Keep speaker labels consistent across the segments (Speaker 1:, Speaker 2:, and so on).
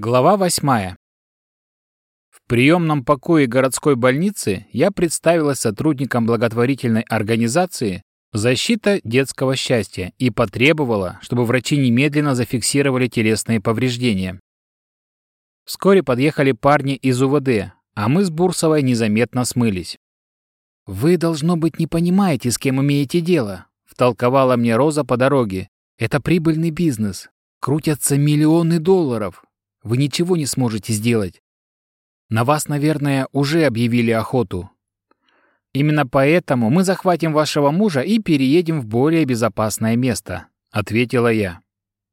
Speaker 1: Глава восьмая. В приемном покое городской больницы я представилась сотрудником благотворительной организации «Защита детского счастья» и потребовала, чтобы врачи немедленно зафиксировали телесные повреждения. Вскоре подъехали парни из УВД, а мы с Бурсовой незаметно смылись. «Вы, должно быть, не понимаете, с кем имеете дело», — втолковала мне Роза по дороге. «Это прибыльный бизнес. Крутятся миллионы долларов. Вы ничего не сможете сделать. На вас, наверное, уже объявили охоту. Именно поэтому мы захватим вашего мужа и переедем в более безопасное место», — ответила я.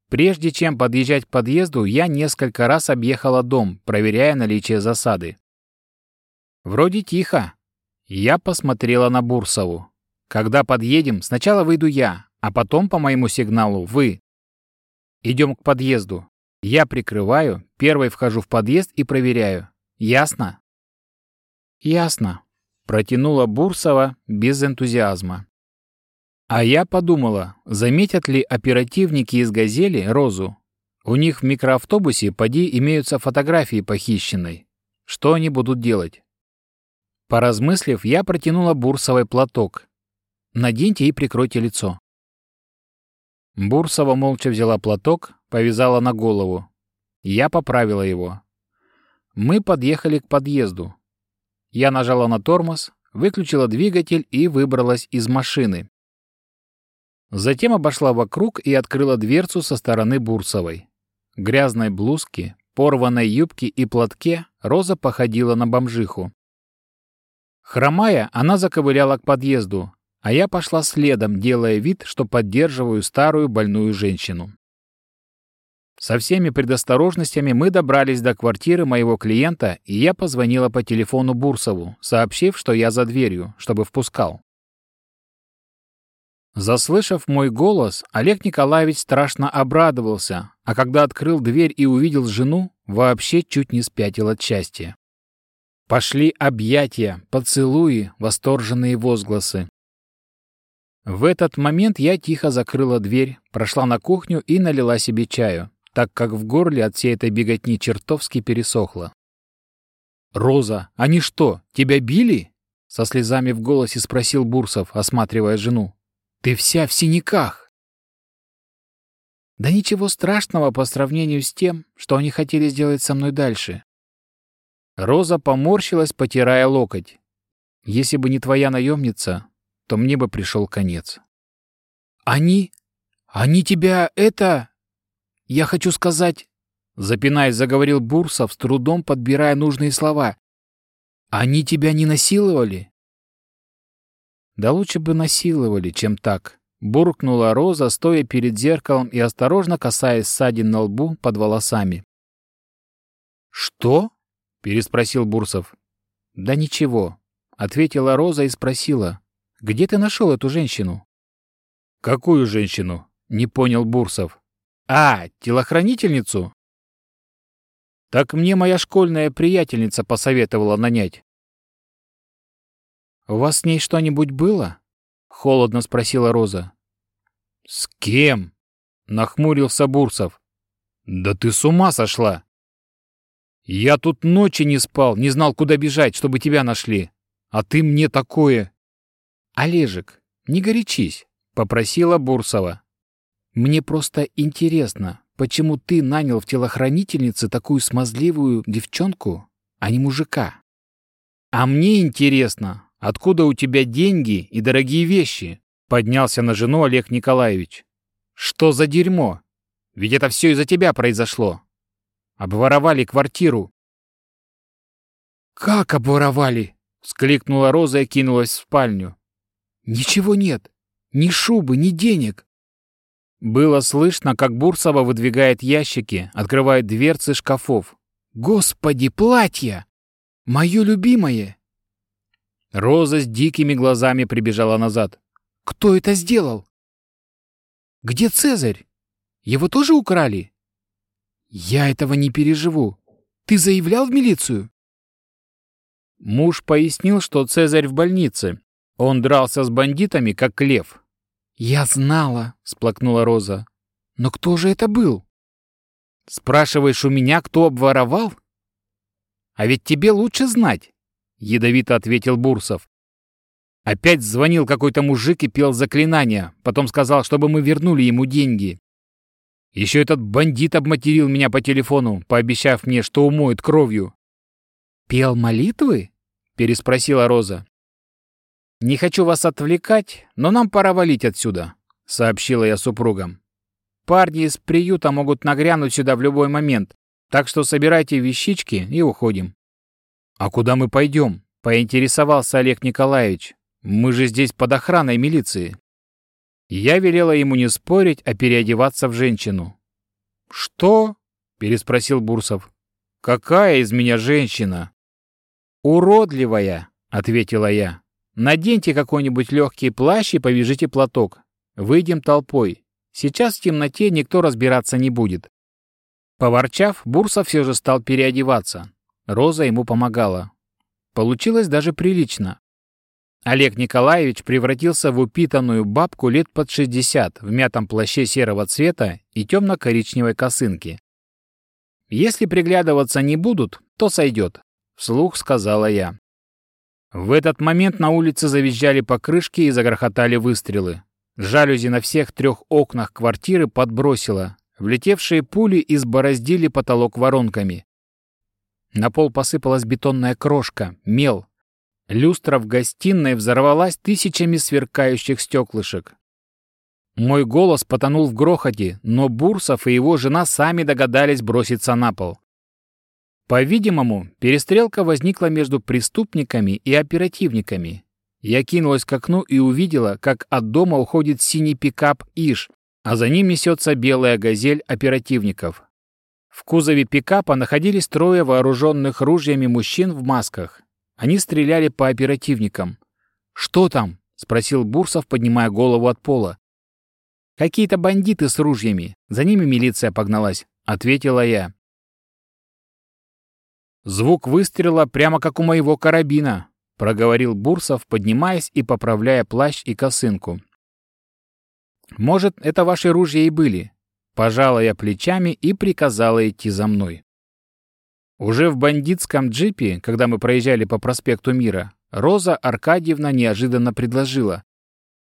Speaker 1: Прежде чем подъезжать к подъезду, я несколько раз объехала дом, проверяя наличие засады. Вроде тихо. Я посмотрела на Бурсову. Когда подъедем, сначала выйду я, а потом по моему сигналу вы. Идем к подъезду. Я прикрываю, первой вхожу в подъезд и проверяю. Ясно? Ясно, протянула Бурсова без энтузиазма. А я подумала, заметят ли оперативники из «Газели» Розу. У них в микроавтобусе поди имеются фотографии похищенной. Что они будут делать? Поразмыслив, я протянула Бурсовой платок. Наденьте и прикройте лицо. Бурсова молча взяла платок, повязала на голову. Я поправила его. Мы подъехали к подъезду. Я нажала на тормоз, выключила двигатель и выбралась из машины. Затем обошла вокруг и открыла дверцу со стороны Бурсовой. Грязной блузке, порванной юбке и платке Роза походила на бомжиху. Хромая, она заковыляла к подъезду, а я пошла следом, делая вид, что поддерживаю старую больную женщину. Со всеми предосторожностями мы добрались до квартиры моего клиента, и я позвонила по телефону Бурсову, сообщив, что я за дверью, чтобы впускал. Заслышав мой голос, Олег Николаевич страшно обрадовался, а когда открыл дверь и увидел жену, вообще чуть не спятил от счастья. Пошли объятия, поцелуи, восторженные возгласы. В этот момент я тихо закрыла дверь, прошла на кухню и налила себе чаю, так как в горле от всей этой беготни чертовски пересохло. «Роза, они что, тебя били?» Со слезами в голосе спросил Бурсов, осматривая жену. Ты вся в синяках. Да ничего страшного по сравнению с тем, что они хотели сделать со мной дальше. Роза поморщилась, потирая локоть. Если бы не твоя наемница, то мне бы пришел конец. Они? Они тебя это... Я хочу сказать... Запинаясь, заговорил Бурсов, с трудом подбирая нужные слова. Они тебя не насиловали? Да лучше бы насиловали, чем так. Буркнула Роза, стоя перед зеркалом и осторожно касаясь ссадин на лбу под волосами. «Что?» — переспросил Бурсов. «Да ничего», — ответила Роза и спросила. «Где ты нашел эту женщину?» «Какую женщину?» — не понял Бурсов. «А, телохранительницу?» «Так мне моя школьная приятельница посоветовала нанять. «У вас с ней что-нибудь было?» — холодно спросила Роза. «С кем?» — нахмурился Бурсов. «Да ты с ума сошла! Я тут ночи не спал, не знал, куда бежать, чтобы тебя нашли. А ты мне такое...» «Олежек, не горячись», — попросила Бурсова. «Мне просто интересно, почему ты нанял в телохранительнице такую смазливую девчонку, а не мужика?» «А мне интересно, Откуда у тебя деньги и дорогие вещи?» Поднялся на жену Олег Николаевич. «Что за дерьмо? Ведь это все из-за тебя произошло. Обворовали квартиру». «Как обворовали?» — вскликнула Роза и кинулась в спальню. «Ничего нет. Ни шубы, ни денег». Было слышно, как Бурсова выдвигает ящики, открывает дверцы шкафов. «Господи, платье! Мое любимое! Роза с дикими глазами прибежала назад. «Кто это сделал?» «Где Цезарь? Его тоже украли?» «Я этого не переживу. Ты заявлял в милицию?» Муж пояснил, что Цезарь в больнице. Он дрался с бандитами, как лев. «Я знала», — сплакнула Роза. «Но кто же это был?» Спрашиваешь у меня, кто обворовал? А ведь тебе лучше знать, ядовито ответил Бурсов. Опять звонил какой-то мужик и пел заклинания, потом сказал, чтобы мы вернули ему деньги. Еще этот бандит обматерил меня по телефону, пообещав мне, что умоет кровью. «Пел молитвы?» — переспросила Роза. «Не хочу вас отвлекать, но нам пора валить отсюда», — сообщила я супругам. «Парни из приюта могут нагрянуть сюда в любой момент, так что собирайте вещички и уходим». «А куда мы пойдем?» — поинтересовался Олег Николаевич. «Мы же здесь под охраной милиции». Я велела ему не спорить, а переодеваться в женщину. «Что?» — переспросил Бурсов. «Какая из меня женщина?» «Уродливая», — ответила я. «Наденьте какой-нибудь легкий плащ и повяжите платок. Выйдем толпой. Сейчас в темноте никто разбираться не будет». Поворчав, Бурсов все же стал переодеваться. Роза ему помогала. Получилось даже прилично. Олег Николаевич превратился в упитанную бабку лет под 60 в мятом плаще серого цвета и темно-коричневой косынке. «Если приглядываться не будут, то сойдет», — вслух сказала я. В этот момент на улице завизжали покрышки и загрохотали выстрелы. Жалюзи на всех трех окнах квартиры подбросило. Влетевшие пули избороздили потолок воронками. На пол посыпалась бетонная крошка, мел, Люстра в гостиной взорвалась тысячами сверкающих стеклышек. Мой голос потонул в грохоте, но Бурсов и его жена сами догадались броситься на пол. По-видимому, перестрелка возникла между преступниками и оперативниками. Я кинулась к окну и увидела, как от дома уходит синий пикап «Иш», а за ним несется белая газель оперативников. В кузове пикапа находились трое вооруженных ружьями мужчин в масках. Они стреляли по оперативникам. «Что там?» — спросил Бурсов, поднимая голову от пола. «Какие-то бандиты с ружьями. За ними милиция погналась», — ответила я. «Звук выстрела прямо как у моего карабина», — проговорил Бурсов, поднимаясь и поправляя плащ и косынку. «Может, это ваши ружья и были?» Пожала я плечами и приказала идти за мной. Уже в бандитском джипе, когда мы проезжали по проспекту Мира, Роза Аркадьевна неожиданно предложила.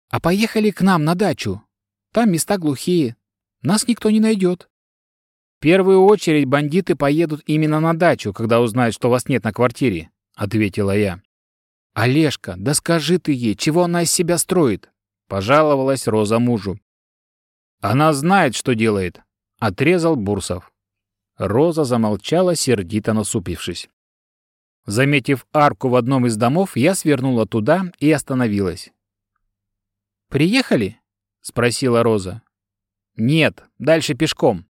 Speaker 1: «А поехали к нам на дачу. Там места глухие. Нас никто не найдет». «В первую очередь бандиты поедут именно на дачу, когда узнают, что вас нет на квартире», — ответила я. «Олежка, да скажи ты ей, чего она из себя строит?» — пожаловалась Роза мужу. «Она знает, что делает», — отрезал Бурсов. Роза замолчала, сердито насупившись. Заметив арку в одном из домов, я свернула туда и остановилась. «Приехали?» — спросила Роза. «Нет, дальше пешком».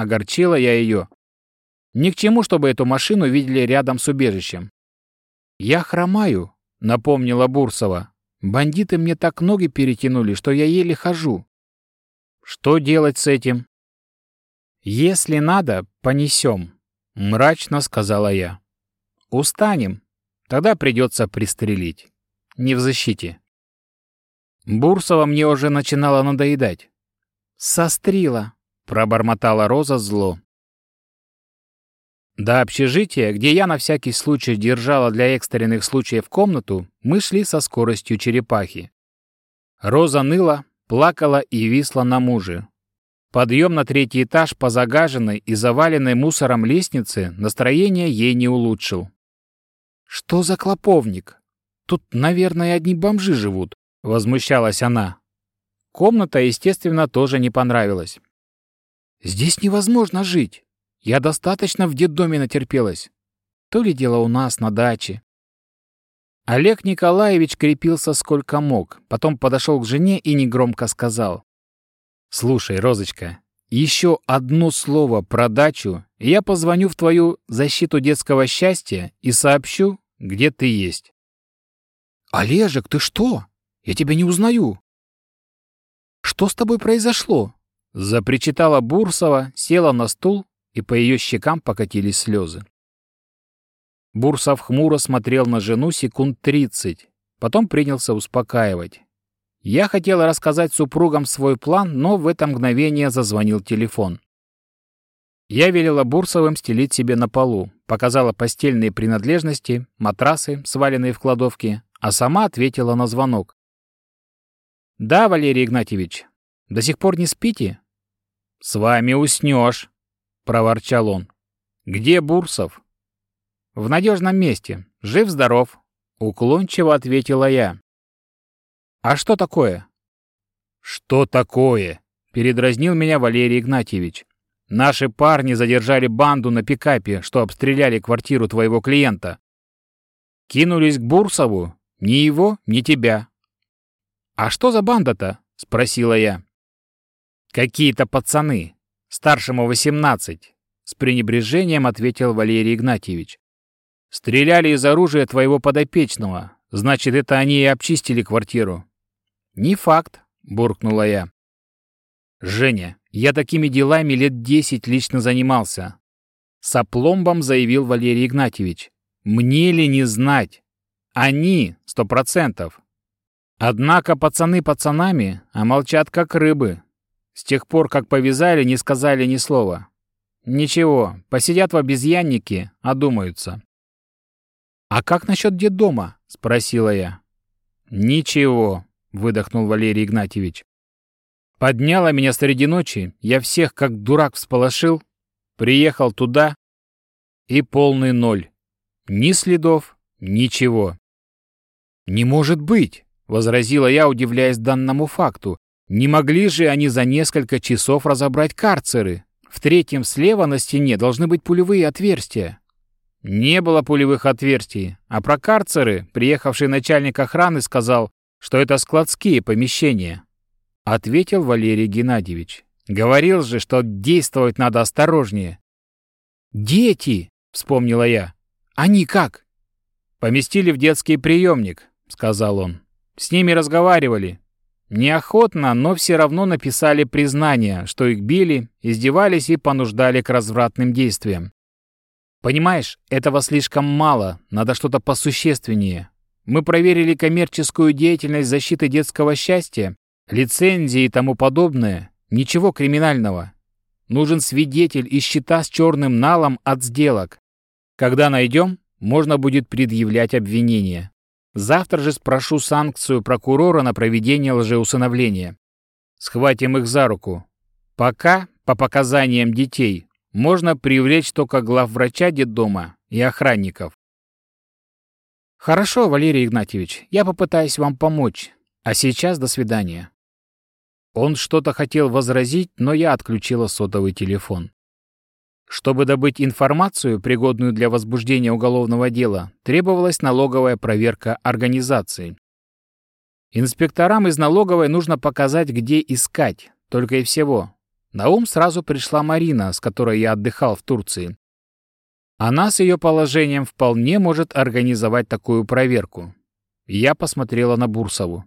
Speaker 1: Огорчила я ее. Ни к чему, чтобы эту машину видели рядом с убежищем. «Я хромаю», — напомнила Бурсова. «Бандиты мне так ноги перетянули, что я еле хожу». «Что делать с этим?» «Если надо, понесем», — мрачно сказала я. «Устанем, тогда придется пристрелить. Не в защите». Бурсова мне уже начинала надоедать. «Сострила», — пробормотала Роза зло. До общежития, где я на всякий случай держала для экстренных случаев комнату, мы шли со скоростью черепахи. Роза ныла, плакала и висла на муже, Подъем на третий этаж по загаженной и заваленной мусором лестнице настроение ей не улучшил. «Что за клоповник? Тут, наверное, одни бомжи живут», — возмущалась она. Комната, естественно, тоже не понравилась. «Здесь невозможно жить. Я достаточно в детдоме натерпелась. То ли дело у нас на даче». Олег Николаевич крепился сколько мог, потом подошел к жене и негромко сказал. Слушай, Розочка, еще одно слово про дачу, и я позвоню в твою защиту детского счастья и сообщу, где ты есть. Олежек, ты что? Я тебя не узнаю. Что с тобой произошло? Запричитала Бурсова, села на стул, и по ее щекам покатились слезы. Бурсов хмуро смотрел на жену секунд тридцать, потом принялся успокаивать. Я хотел рассказать супругам свой план, но в это мгновение зазвонил телефон. Я велела Бурсовым стелить себе на полу, показала постельные принадлежности, матрасы, сваленные в кладовке, а сама ответила на звонок. «Да, Валерий Игнатьевич, до сих пор не спите?» «С вами уснешь», — проворчал он. «Где Бурсов?» «В надежном месте. Жив-здоров», — уклончиво ответила я. «А что такое?» «Что такое?» — передразнил меня Валерий Игнатьевич. «Наши парни задержали банду на пикапе, что обстреляли квартиру твоего клиента. Кинулись к Бурсову. Ни его, ни тебя». «А что за банда-то?» — спросила я. «Какие-то пацаны. Старшему восемнадцать», — с пренебрежением ответил Валерий Игнатьевич. «Стреляли из оружия твоего подопечного. Значит, это они и обчистили квартиру». «Не факт», — буркнула я. «Женя, я такими делами лет десять лично занимался», — с опломбом заявил Валерий Игнатьевич. «Мне ли не знать? Они, сто процентов. Однако пацаны пацанами, а молчат как рыбы. С тех пор, как повязали, не сказали ни слова. Ничего, посидят в обезьяннике, одумаются». «А как насчет детдома?» — спросила я. «Ничего», — выдохнул Валерий Игнатьевич. Подняла меня среди ночи, я всех как дурак всполошил, приехал туда и полный ноль. Ни следов, ничего. «Не может быть!» — возразила я, удивляясь данному факту. «Не могли же они за несколько часов разобрать карцеры? В третьем слева на стене должны быть пулевые отверстия». Не было пулевых отверстий, а про карцеры приехавший начальник охраны сказал, что это складские помещения. Ответил Валерий Геннадьевич. Говорил же, что действовать надо осторожнее. «Дети!» — вспомнила я. «Они как?» «Поместили в детский приемник», — сказал он. «С ними разговаривали. Неохотно, но все равно написали признание, что их били, издевались и понуждали к развратным действиям. Понимаешь, этого слишком мало, надо что-то посущественнее. Мы проверили коммерческую деятельность защиты детского счастья, лицензии и тому подобное. Ничего криминального. Нужен свидетель и счета с черным налом от сделок. Когда найдем, можно будет предъявлять обвинение. Завтра же спрошу санкцию прокурора на проведение лжеусыновления. Схватим их за руку. Пока, по показаниям детей, можно привлечь только главврача детдома и охранников. «Хорошо, Валерий Игнатьевич, я попытаюсь вам помочь. А сейчас до свидания». Он что-то хотел возразить, но я отключила сотовый телефон. Чтобы добыть информацию, пригодную для возбуждения уголовного дела, требовалась налоговая проверка организации. Инспекторам из налоговой нужно показать, где искать, только и всего. На ум сразу пришла Марина, с которой я отдыхал в Турции. Она с ее положением вполне может организовать такую проверку. Я посмотрела на Бурсову.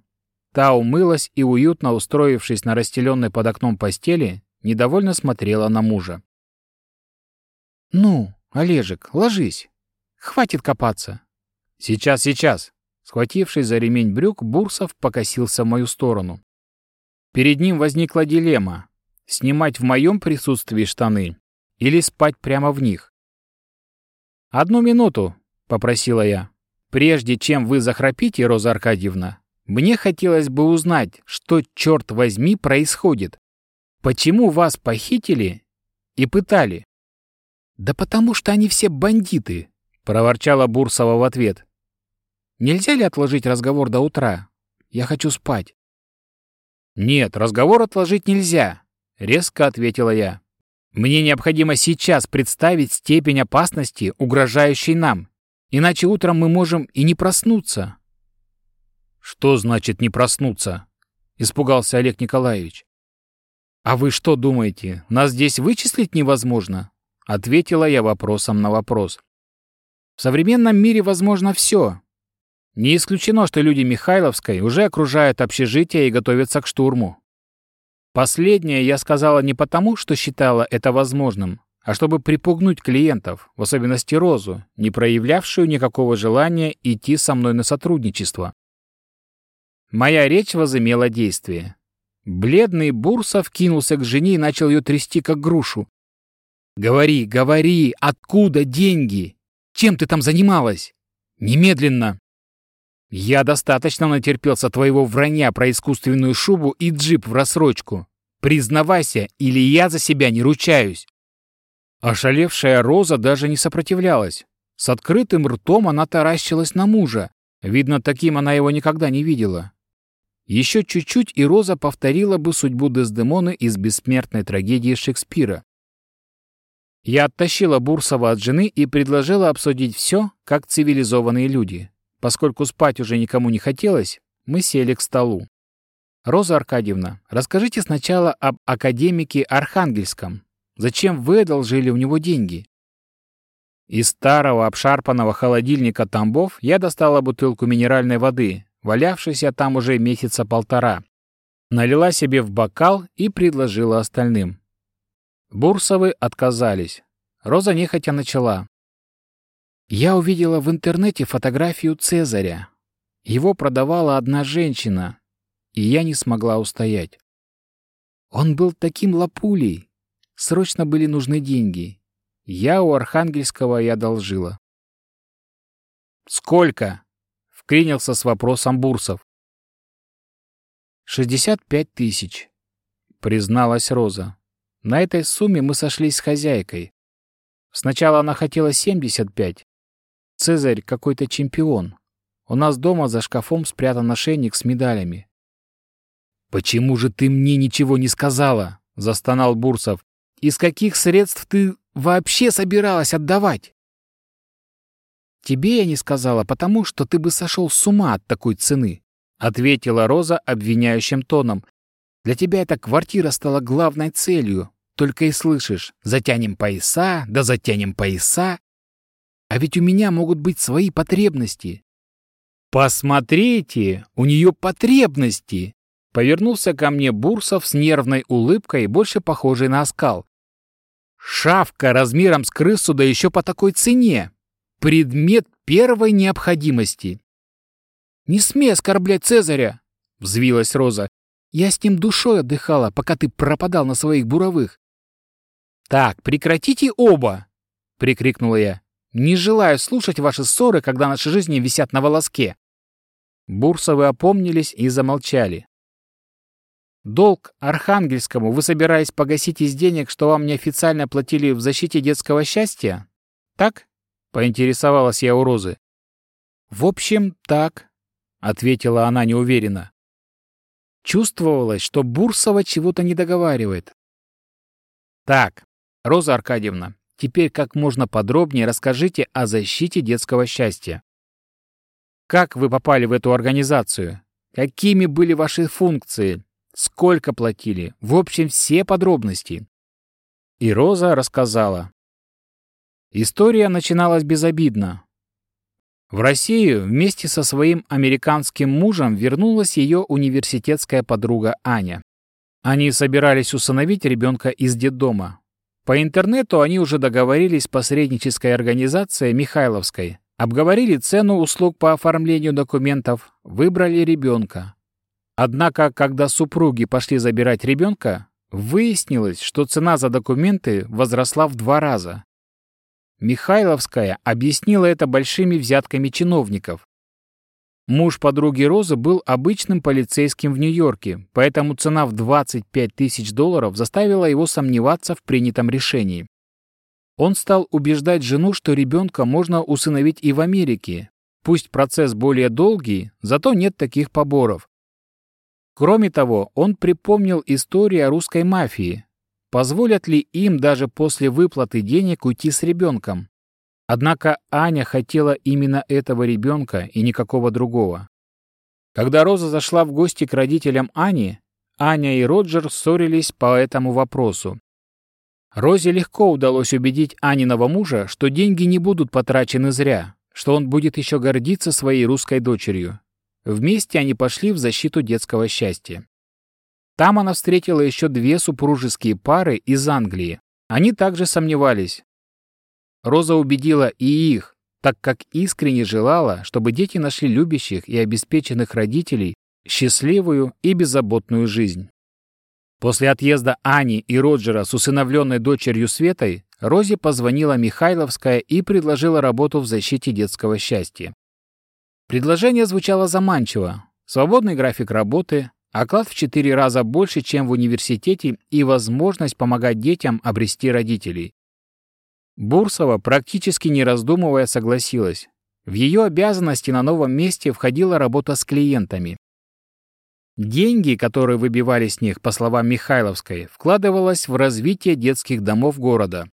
Speaker 1: Та умылась и, уютно устроившись на расстеленной под окном постели, недовольно смотрела на мужа. «Ну, Олежек, ложись. Хватит копаться». «Сейчас, сейчас». Схватившись за ремень брюк, Бурсов покосился в мою сторону. Перед ним возникла дилемма — снимать в моем присутствии штаны или спать прямо в них. «Одну минуту», — попросила я. «Прежде чем вы захрапите, Роза Аркадьевна, мне хотелось бы узнать, что, черт возьми, происходит. Почему вас похитили и пытали?» «Да потому что они все бандиты», — проворчала Бурсова в ответ. «Нельзя ли отложить разговор до утра? Я хочу спать». «Нет, разговор отложить нельзя», — резко ответила я. Мне необходимо сейчас представить степень опасности, угрожающей нам, иначе утром мы можем и не проснуться. Что значит не проснуться? Испугался Олег Николаевич. А вы что думаете, нас здесь вычислить невозможно? Ответила я вопросом на вопрос. В современном мире возможно все. Не исключено, что люди Михайловской уже окружают общежитие и готовятся к штурму. Последнее я сказала не потому, что считала это возможным, а чтобы припугнуть клиентов, в особенности Розу, не проявлявшую никакого желания идти со мной на сотрудничество. Моя речь возымела действие. Бледный Бурсов кинулся к жене и начал ее трясти, как грушу. Говори, говори, откуда деньги? Чем ты там занималась? Немедленно!» «Я достаточно натерпелся твоего вранья про искусственную шубу и джип в рассрочку. Признавайся, или я за себя не ручаюсь!» Ошалевшая Роза даже не сопротивлялась. С открытым ртом она таращилась на мужа. Видно, таким она его никогда не видела. Еще чуть-чуть, и Роза повторила бы судьбу Дездемоны из бессмертной трагедии Шекспира. Я оттащила Бурсова от жены и предложила обсудить все, как цивилизованные люди. Поскольку спать уже никому не хотелось, мы сели к столу. «Роза Аркадьевна, расскажите сначала об академике Архангельском. Зачем вы одолжили у него деньги?» Из старого обшарпанного холодильника Тамбов я достала бутылку минеральной воды, валявшейся там уже месяца полтора. Налила себе в бокал и предложила остальным. Бурсовы отказались. Роза нехотя начала. Я увидела в интернете фотографию Цезаря. Его продавала одна женщина, и я не смогла устоять. Он был таким лапулей. Срочно были нужны деньги. Я у Архангельского и одолжила. «Сколько?» — вклинился с вопросом Бурсов. «Шестьдесят пять тысяч», — призналась Роза. На этой сумме мы сошлись с хозяйкой. Сначала она хотела 75. Цезарь какой-то чемпион. У нас дома за шкафом спрятан ошейник с медалями. «Почему же ты мне ничего не сказала?» — застонал Бурсов. «Из каких средств ты вообще собиралась отдавать?» «Тебе я не сказала, потому что ты бы сошел с ума от такой цены», — ответила Роза обвиняющим тоном. «Для тебя эта квартира стала главной целью, только и слышишь «затянем пояса, да затянем пояса». А ведь у меня могут быть свои потребности. «Посмотрите, у нее потребности!» Повернулся ко мне Бурсов с нервной улыбкой, больше похожей на оскал. «Шавка размером с крысу, да еще по такой цене! Предмет первой необходимости!» «Не смей оскорблять Цезаря!» — взвилась Роза. «Я с ним душой отдыхала, пока ты пропадал на своих буровых. «Так, прекратите оба!» — прикрикнула я. «Не желаю слушать ваши ссоры, когда наши жизни висят на волоске». Бурсовы опомнились и замолчали. «Долг Архангельскому вы собираетесь погасить из денег, что вам неофициально платили в защите детского счастья? Так?» — поинтересовалась я у Розы. «В общем, так», — ответила она неуверенно. Чувствовалось, что Бурсова чего-то не договаривает. «Так, Роза Аркадьевна, теперь как можно подробнее расскажите о защите детского счастья. Как вы попали в эту организацию? Какими были ваши функции? Сколько платили? В общем, все подробности. И Роза рассказала. История начиналась безобидно. В Россию вместе со своим американским мужем вернулась ее университетская подруга Аня. Они собирались усыновить ребенка из детдома, по интернету они уже договорились с посреднической организацией Михайловской, обговорили цену услуг по оформлению документов, выбрали ребенка. Однако, когда супруги пошли забирать ребенка, выяснилось, что цена за документы возросла в два раза. Михайловская объяснила это большими взятками чиновников. Муж подруги Розы был обычным полицейским в Нью-Йорке, поэтому цена в 25 тысяч долларов заставила его сомневаться в принятом решении. Он стал убеждать жену, что ребенка можно усыновить и в Америке. Пусть процесс более долгий, зато нет таких поборов. Кроме того, он припомнил историю о русской мафии. Позволят ли им даже после выплаты денег уйти с ребенком? Однако Аня хотела именно этого ребенка и никакого другого. Когда Роза зашла в гости к родителям Ани, Аня и Роджер ссорились по этому вопросу. Розе легко удалось убедить Аниного мужа, что деньги не будут потрачены зря, что он будет еще гордиться своей русской дочерью. Вместе они пошли в защиту детского счастья. Там она встретила еще две супружеские пары из Англии. Они также сомневались, Роза убедила и их, так как искренне желала, чтобы дети нашли любящих и обеспеченных родителей, счастливую и беззаботную жизнь. После отъезда Ани и Роджера с усыновленной дочерью Светой Розе позвонила Михайловская и предложила работу в защите детского счастья. Предложение звучало заманчиво. Свободный график работы, оклад в четыре раза больше, чем в университете и возможность помогать детям обрести родителей. Бурсова, практически не раздумывая, согласилась. В ее обязанности на новом месте входила работа с клиентами. Деньги, которые выбивали с них, по словам Михайловской, вкладывалось в развитие детских домов города.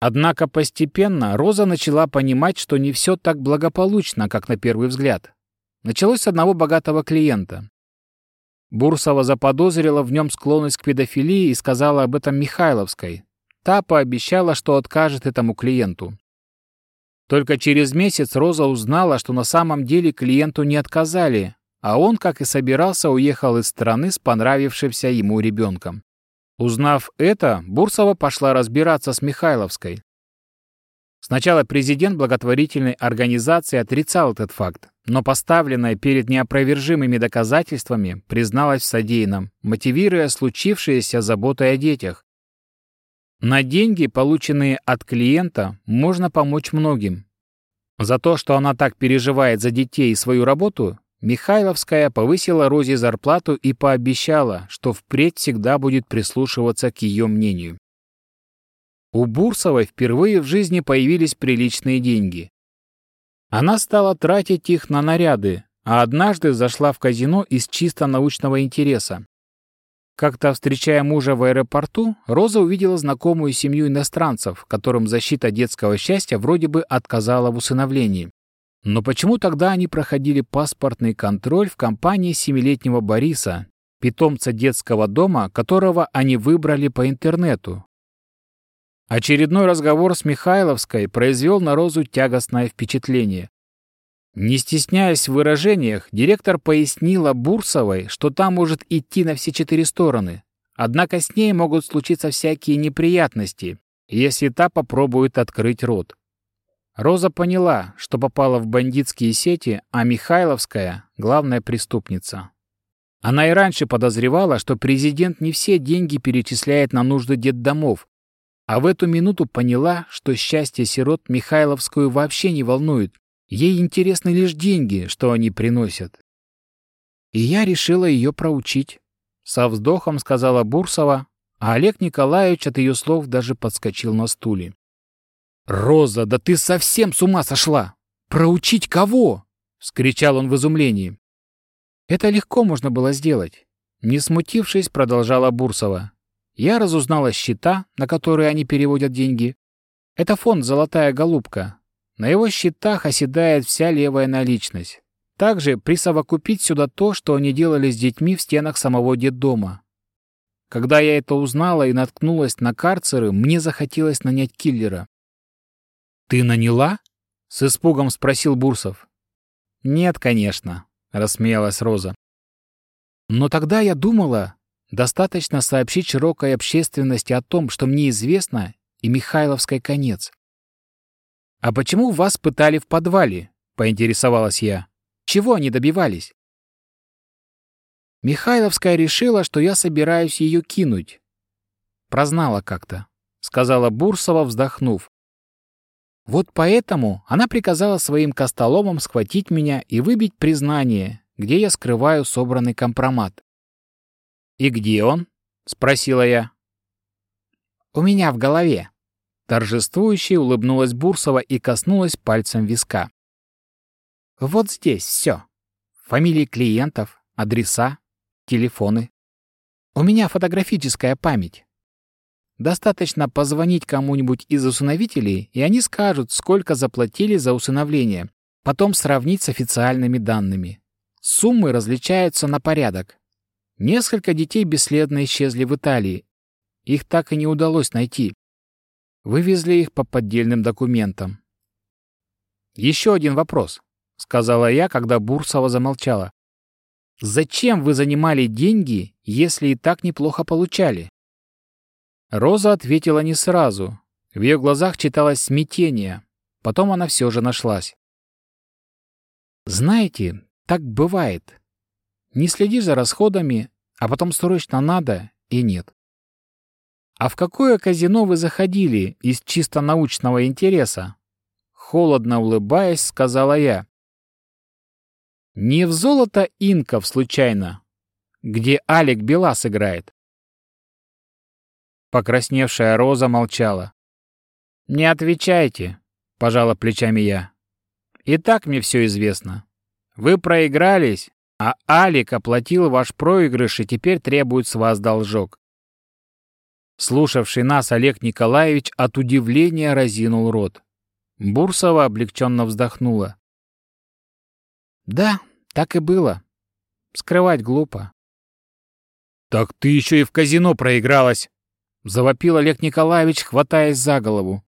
Speaker 1: Однако постепенно Роза начала понимать, что не все так благополучно, как на первый взгляд. Началось с одного богатого клиента. Бурсова заподозрила в нем склонность к педофилии и сказала об этом Михайловской. Та пообещала, что откажет этому клиенту. Только через месяц Роза узнала, что на самом деле клиенту не отказали, а он, как и собирался, уехал из страны с понравившимся ему ребенком. Узнав это, Бурсова пошла разбираться с Михайловской. Сначала президент благотворительной организации отрицал этот факт, но поставленная перед неопровержимыми доказательствами призналась в содеянном, мотивируя случившееся заботой о детях. На деньги, полученные от клиента, можно помочь многим. За то, что она так переживает за детей и свою работу, Михайловская повысила Розе зарплату и пообещала, что впредь всегда будет прислушиваться к ее мнению. У Бурсовой впервые в жизни появились приличные деньги. Она стала тратить их на наряды, а однажды зашла в казино из чисто научного интереса. Как-то встречая мужа в аэропорту, Роза увидела знакомую семью иностранцев, которым защита детского счастья вроде бы отказала в усыновлении. Но почему тогда они проходили паспортный контроль в компании семилетнего Бориса, питомца детского дома, которого они выбрали по интернету? Очередной разговор с Михайловской произвел на Розу тягостное впечатление. Не стесняясь в выражениях, директор пояснила Бурсовой, что там может идти на все четыре стороны. Однако с ней могут случиться всякие неприятности, если та попробует открыть рот. Роза поняла, что попала в бандитские сети, а Михайловская — главная преступница. Она и раньше подозревала, что президент не все деньги перечисляет на нужды детдомов, а в эту минуту поняла, что счастье сирот Михайловскую вообще не волнует. Ей интересны лишь деньги, что они приносят. И я решила ее проучить. Со вздохом сказала Бурсова, а Олег Николаевич от ее слов даже подскочил на стуле. «Роза, да ты совсем с ума сошла! Проучить кого?» — вскричал он в изумлении. «Это легко можно было сделать». Не смутившись, продолжала Бурсова. «Я разузнала счета, на которые они переводят деньги. Это фонд «Золотая голубка». На его счетах оседает вся левая наличность. Также присовокупить сюда то, что они делали с детьми в стенах самого детдома. Когда я это узнала и наткнулась на карцеры, мне захотелось нанять киллера. «Ты наняла?» — с испугом спросил Бурсов. «Нет, конечно», — рассмеялась Роза. «Но тогда я думала, достаточно сообщить широкой общественности о том, что мне известно, и Михайловской конец». «А почему вас пытали в подвале?» — поинтересовалась я. «Чего они добивались?» Михайловская решила, что я собираюсь ее кинуть. Прознала как-то, — сказала Бурсова, вздохнув. Вот поэтому она приказала своим костоломам схватить меня и выбить признание, где я скрываю собранный компромат. «И где он?» — спросила я. «У меня в голове». Торжествующе улыбнулась Бурсова и коснулась пальцем виска. «Вот здесь все. Фамилии клиентов, адреса, телефоны. У меня фотографическая память. Достаточно позвонить кому-нибудь из усыновителей, и они скажут, сколько заплатили за усыновление, потом сравнить с официальными данными. Суммы различаются на порядок. Несколько детей бесследно исчезли в Италии. Их так и не удалось найти. Вывезли их по поддельным документам. «Еще один вопрос», — сказала я, когда Бурсова замолчала. «Зачем вы занимали деньги, если и так неплохо получали?» Роза ответила не сразу. В ее глазах читалось смятение. Потом она все же нашлась. «Знаете, так бывает. Не следишь за расходами, а потом срочно надо, и нет. «А в какое казино вы заходили из чисто научного интереса?» Холодно улыбаясь, сказала я. «Не в золото инков, случайно, где Алик Белас играет?» Покрасневшая Роза молчала. «Не отвечайте», — пожала плечами я. «И так мне все известно. Вы проигрались, а Алик оплатил ваш проигрыш и теперь требует с вас должок. Слушавший нас Олег Николаевич от удивления разинул рот. Бурсова облегченно вздохнула. «Да, так и было. Скрывать глупо». «Так ты еще и в казино проигралась!» — завопил Олег Николаевич, хватаясь за голову.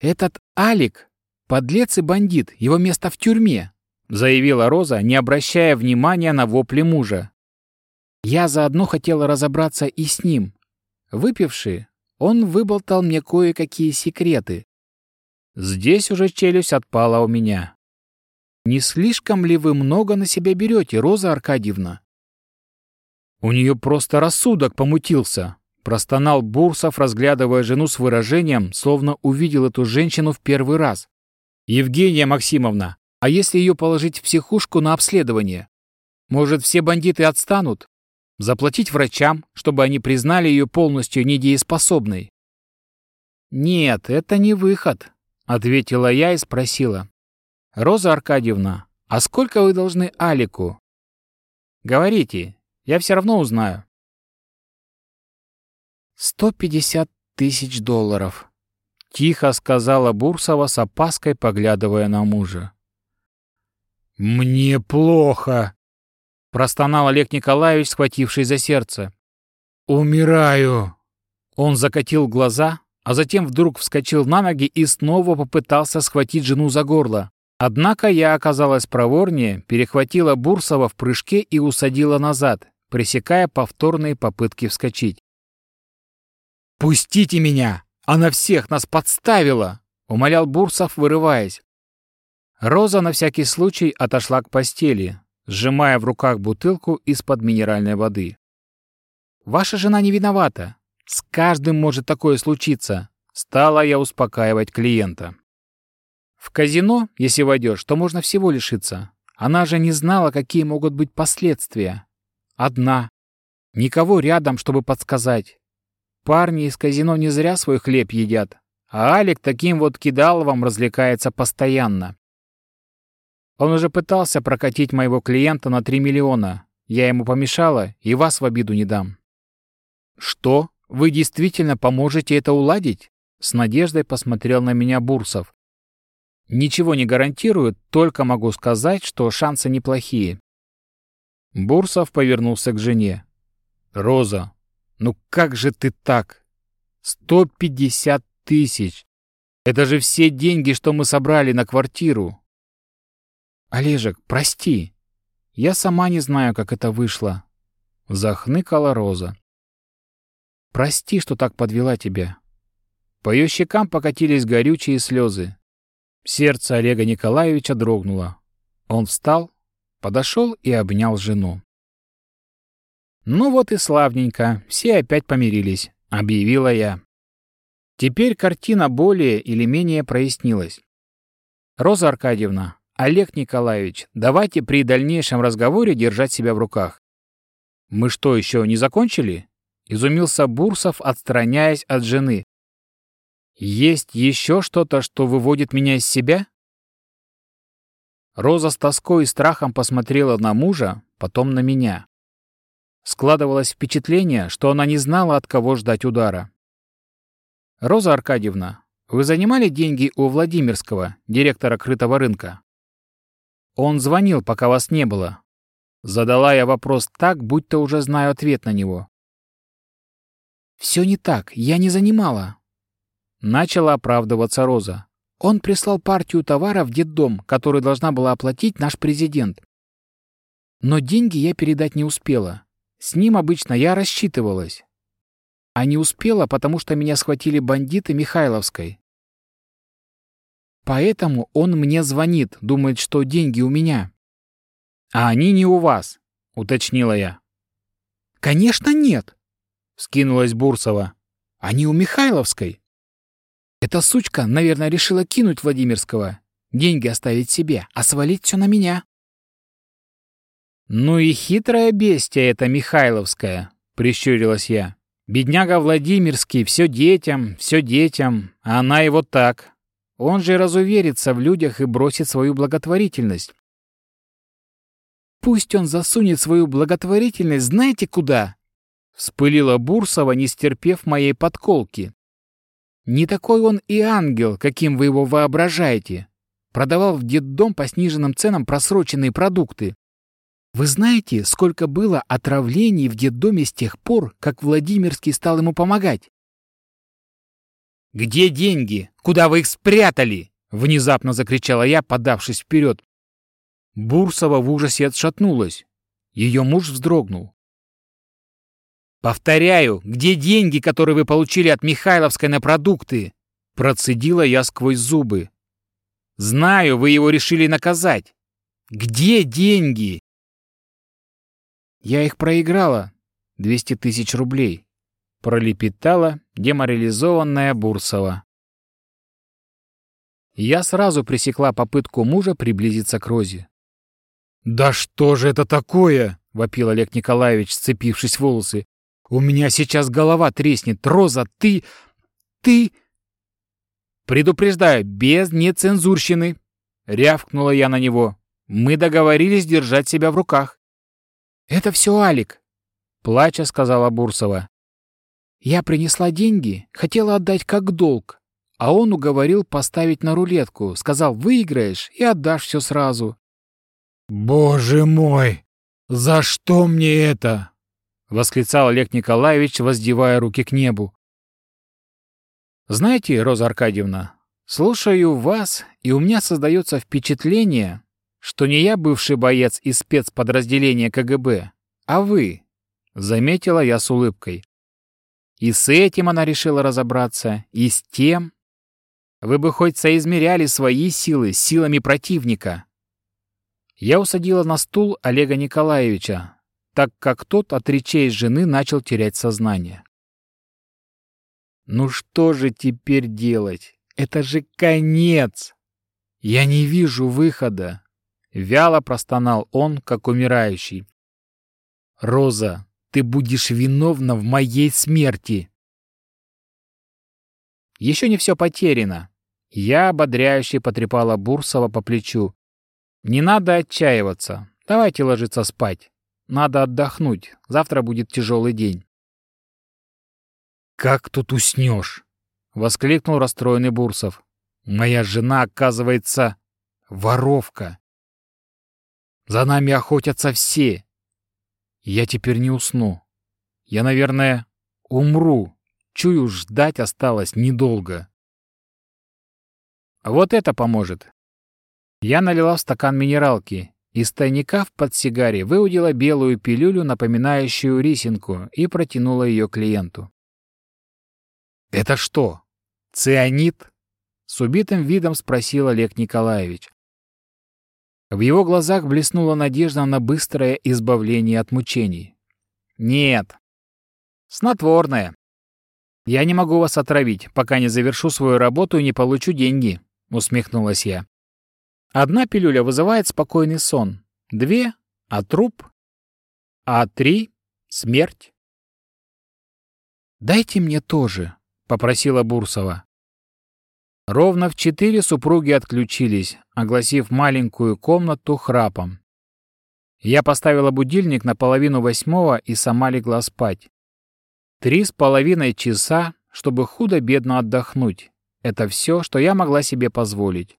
Speaker 1: «Этот Алик — подлец и бандит, его место в тюрьме», — заявила Роза, не обращая внимания на вопли мужа. «Я заодно хотела разобраться и с ним, Выпивший, он выболтал мне кое-какие секреты. Здесь уже челюсть отпала у меня. Не слишком ли вы много на себя берете, Роза Аркадьевна? У нее просто рассудок помутился, простонал Бурсов, разглядывая жену с выражением, словно увидел эту женщину в первый раз. Евгения Максимовна, а если ее положить в психушку на обследование? Может, все бандиты отстанут? Заплатить врачам, чтобы они признали ее полностью недееспособной. «Нет, это не выход», — ответила я и спросила. «Роза Аркадьевна, а сколько вы должны Алику?» «Говорите, я все равно узнаю». «Сто пятьдесят тысяч долларов», — тихо сказала Бурсова с опаской, поглядывая на мужа. «Мне плохо», Простонал Олег Николаевич, схвативший за сердце. «Умираю!» Он закатил глаза, а затем вдруг вскочил на ноги и снова попытался схватить жену за горло. Однако я оказалась проворнее, перехватила Бурсова в прыжке и усадила назад, пресекая повторные попытки вскочить. «Пустите меня! Она всех нас подставила!» — умолял Бурсов, вырываясь. Роза на всякий случай отошла к постели, сжимая в руках бутылку из-под минеральной воды. «Ваша жена не виновата. С каждым может такое случиться», — стала я успокаивать клиента. «В казино, если войдешь, то можно всего лишиться. Она же не знала, какие могут быть последствия. Одна. Никого рядом, чтобы подсказать. Парни из казино не зря свой хлеб едят, а Алик таким вот кидаловым развлекается постоянно. Он уже пытался прокатить моего клиента на 3 миллиона. Я ему помешала и вас в обиду не дам. Что? Вы действительно поможете это уладить? С надеждой посмотрел на меня Бурсов. Ничего не гарантирую, только могу сказать, что шансы неплохие. Бурсов повернулся к жене. «Роза, ну как же ты так? Сто пятьдесят тысяч! Это же все деньги, что мы собрали на квартиру. «Олежек, прости. Я сама не знаю, как это вышло». Захныкала Роза. «Прости, что так подвела тебя». По ее щекам покатились горючие слезы. Сердце Олега Николаевича дрогнуло. Он встал, подошел и обнял жену. «Ну вот и славненько, все опять помирились», — объявила я. Теперь картина более или менее прояснилась. «Роза Аркадьевна, Олег Николаевич, давайте при дальнейшем разговоре держать себя в руках. Мы что, еще не закончили? Изумился Бурсов, отстраняясь от жены. Есть еще что-то, что выводит меня из себя? Роза с тоской и страхом посмотрела на мужа, потом на меня. Складывалось впечатление, что она не знала, от кого ждать удара. «Роза Аркадьевна, вы занимали деньги у Владимирского, директора крытого рынка?» Он звонил, пока вас не было. Задала я вопрос так, будто уже знаю ответ на него. «Все не так, я не занимала». Начала оправдываться Роза. Он прислал партию товара в детдом, которую должна была оплатить наш президент. Но деньги я передать не успела. С ним обычно я рассчитывалась. А не успела, потому что меня схватили бандиты Михайловской. Поэтому он мне звонит, думает, что деньги у меня. А они не у вас, уточнила я. Конечно, нет. вскинулась Бурсова. «Они у Михайловской». «Эта сучка, наверное, решила кинуть Владимирского, деньги оставить себе, а свалить все на меня». «Ну и хитрая бестия эта Михайловская», — прищурилась я. «Бедняга Владимирский, все детям, все детям, а она его так. Он же разуверится в людях и бросит свою благотворительность. Пусть он засунет свою благотворительность знаете куда? Вспылила Бурсова, не стерпев моей подколки. Не такой он и ангел, каким вы его воображаете. Продавал в детдом по сниженным ценам просроченные продукты. Вы знаете, сколько было отравлений в детдоме с тех пор, как Владимирский стал ему помогать? «Где деньги? Куда вы их спрятали?» — внезапно закричала я, подавшись вперед. Бурсова в ужасе отшатнулась. Ее муж вздрогнул. «Повторяю, где деньги, которые вы получили от Михайловской на продукты?» Процедила я сквозь зубы. «Знаю, вы его решили наказать. Где деньги?» «Я их проиграла. Двести тысяч рублей», — пролепетала деморализованная Бурсова. Я сразу пресекла попытку мужа приблизиться к Розе. «Да что же это такое?» — вопил Олег Николаевич, сцепившись в волосы. «У меня сейчас голова треснет. Роза, ты... ты...» «Предупреждаю, без нецензурщины!» — рявкнула я на него. «Мы договорились держать себя в руках». «Это все Алик», — плача сказала Бурсова. «Я принесла деньги, хотела отдать как долг, а он уговорил поставить на рулетку, сказал, выиграешь и отдашь все сразу.
Speaker 2: «Боже мой! За что мне это?» — восклицал Олег Николаевич, воздевая руки к небу.
Speaker 1: «Знаете, Роза Аркадьевна, слушаю вас, и у меня создается впечатление, что не я бывший боец из спецподразделения КГБ, а вы», — заметила я с улыбкой. И с этим она решила разобраться, и с тем. Вы бы хоть соизмеряли свои силы с силами противника. Я усадила на стул Олега Николаевича, так как тот от речей жены начал терять сознание. «Ну что же теперь делать? Это же конец! Я не вижу выхода!» Вяло простонал он, как умирающий. «Роза, ты будешь виновна в моей смерти!» Еще не все потеряно. Я ободряюще потрепала Бурсова по плечу. Не надо отчаиваться. Давайте ложиться спать. Надо отдохнуть. Завтра будет тяжелый день.
Speaker 2: «Как тут уснешь?»
Speaker 1: — воскликнул расстроенный Бурсов. «Моя жена, оказывается, воровка. За нами охотятся все. Я теперь не усну. Я, наверное, умру. Чую, ждать осталось недолго». «Вот это поможет», я налила в стакан минералки. Из тайника в подсигаре выудила белую пилюлю, напоминающую рисинку, и протянула ее клиенту. «Это что, цианид?» — с убитым видом спросил Олег Николаевич. В его глазах блеснула надежда на быстрое избавление от мучений. «Нет. Снотворное. Я не могу вас отравить, пока не завершу свою работу и не получу деньги», — усмехнулась я. Одна пилюля вызывает спокойный сон, две — а труп, а три — смерть. «Дайте мне тоже», — попросила Бурсова. Ровно в четыре супруги отключились, огласив маленькую комнату храпом. Я поставила будильник на половину восьмого и сама легла спать. Три с половиной часа, чтобы худо-бедно отдохнуть. Это все, что я могла себе позволить.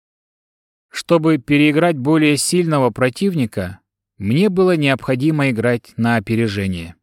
Speaker 1: Чтобы переиграть более сильного противника, мне было необходимо играть на опережение.